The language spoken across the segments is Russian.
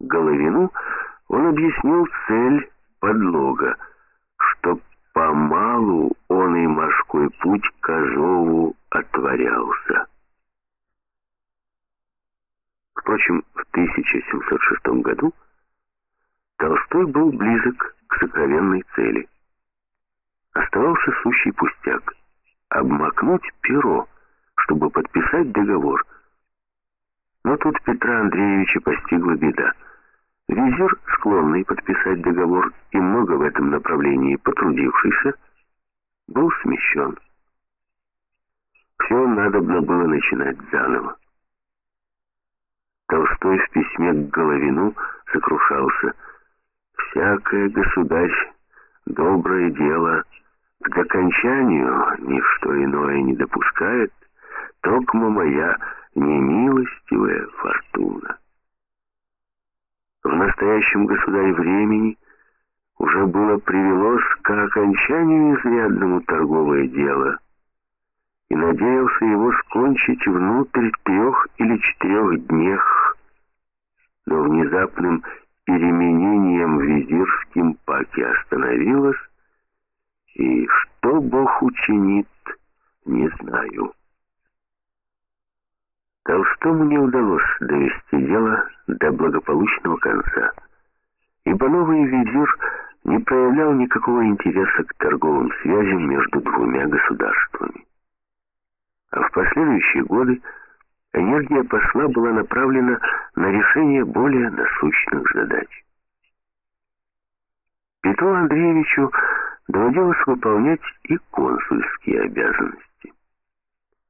Головину он объяснил цель подлога, что помалу он и морской путь к Азову отворялся. Впрочем, в 1706 году Толстой был близок к сокровенной цели. Оставался сущий пустяк — обмакнуть перо, чтобы подписать договор. Но тут Петра Андреевича постигла беда. Визир, склонный подписать договор и много в этом направлении потрудившийся, был смещен. Все надобно было начинать заново. Толстой в письме к Головину сокрушался. «Всякое, государь, доброе дело к окончанию ничто иное не допускает, токмо моя немилостивая фортуна». Настоящем государе времени уже было привелось к окончанию изрядному торговое дело, и надеялся его скончить внутрь трех или четырех днях, но внезапным переменением визирским паки остановилось, и что Бог учинит, не знаю. Толстому не удалось довести дело до благополучного конца, ибо новый визир не проявлял никакого интереса к торговым связям между двумя государствами. А в последующие годы энергия посла была направлена на решение более насущных задач. Петру Андреевичу доводилось выполнять и консульские обязанности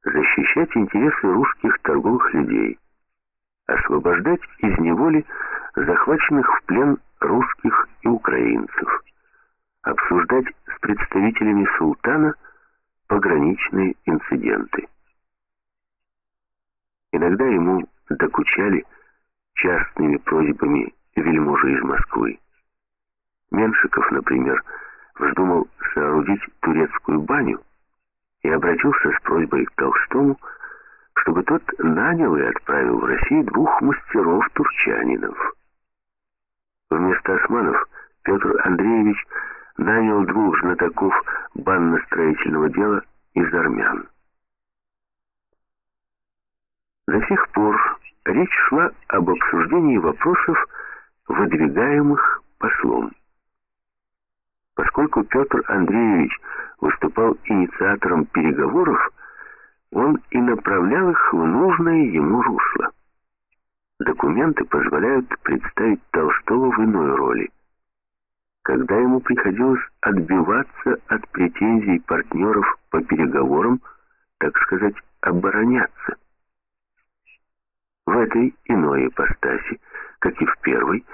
защищать интересы русских торговых людей, освобождать из неволи захваченных в плен русских и украинцев, обсуждать с представителями султана пограничные инциденты. Иногда ему докучали частными просьбами вельможи из Москвы. Меншиков, например, вздумал соорудить турецкую баню, и обратился с просьбой к Толстому, чтобы тот нанял и отправил в Россию двух мастеров-турчанинов. Вместо османов Петр Андреевич нанял двух знатоков банно-строительного дела из армян. До сих пор речь шла об обсуждении вопросов, выдвигаемых послом. Поскольку Петр Андреевич выступал инициатором переговоров, он и направлял их в нужное ему русло. Документы позволяют представить Толстого в иной роли. Когда ему приходилось отбиваться от претензий партнеров по переговорам, так сказать, обороняться. В этой иной ипостаси, как и в первой,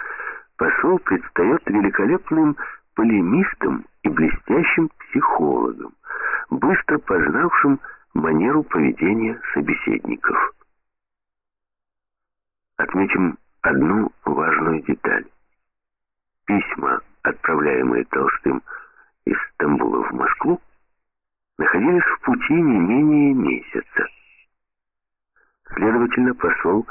посол предстает великолепным полемистом и блестящим психологом, быстро познавшим манеру поведения собеседников. Отметим одну важную деталь. Письма, отправляемые Толстым из Стамбула в Москву, находились в пути не менее месяца. Следовательно, посол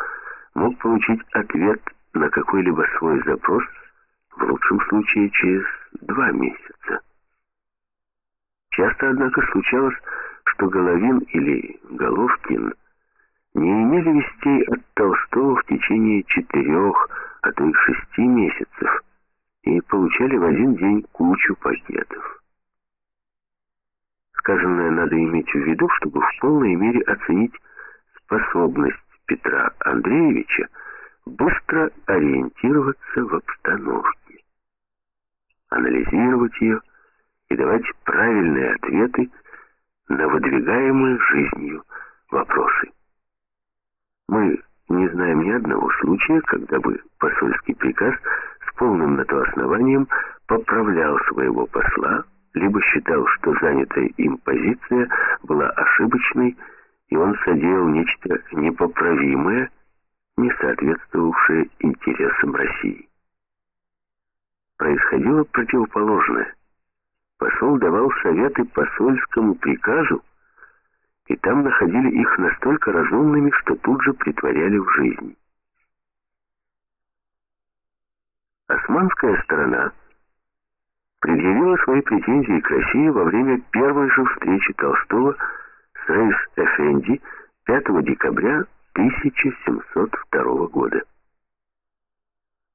мог получить ответ на какой-либо свой запрос – в лучшем случае через два месяца. Часто, однако, случалось, что Головин или Головкин не имели вестей от Толстого в течение четырех, а то и шести месяцев и получали в один день кучу пакетов. Сказанное надо иметь в виду, чтобы в полной мере оценить способность Петра Андреевича быстро ориентироваться в обстановке анализировать ее и давать правильные ответы на выдвигаемые жизнью вопросы. Мы не знаем ни одного случая, когда бы посольский приказ с полным на то основанием поправлял своего посла, либо считал, что занятая им позиция была ошибочной, и он содеял нечто непоправимое, не соответствовавшее интересам России происходило противоположное. Посол давал советы посольскому приказу, и там находили их настолько разумными, что тут же притворяли в жизнь. османская сторона предъявила свои претензии к России во время первой же встречи Толстого с Рейс Эфенди 5 декабря 1702 года.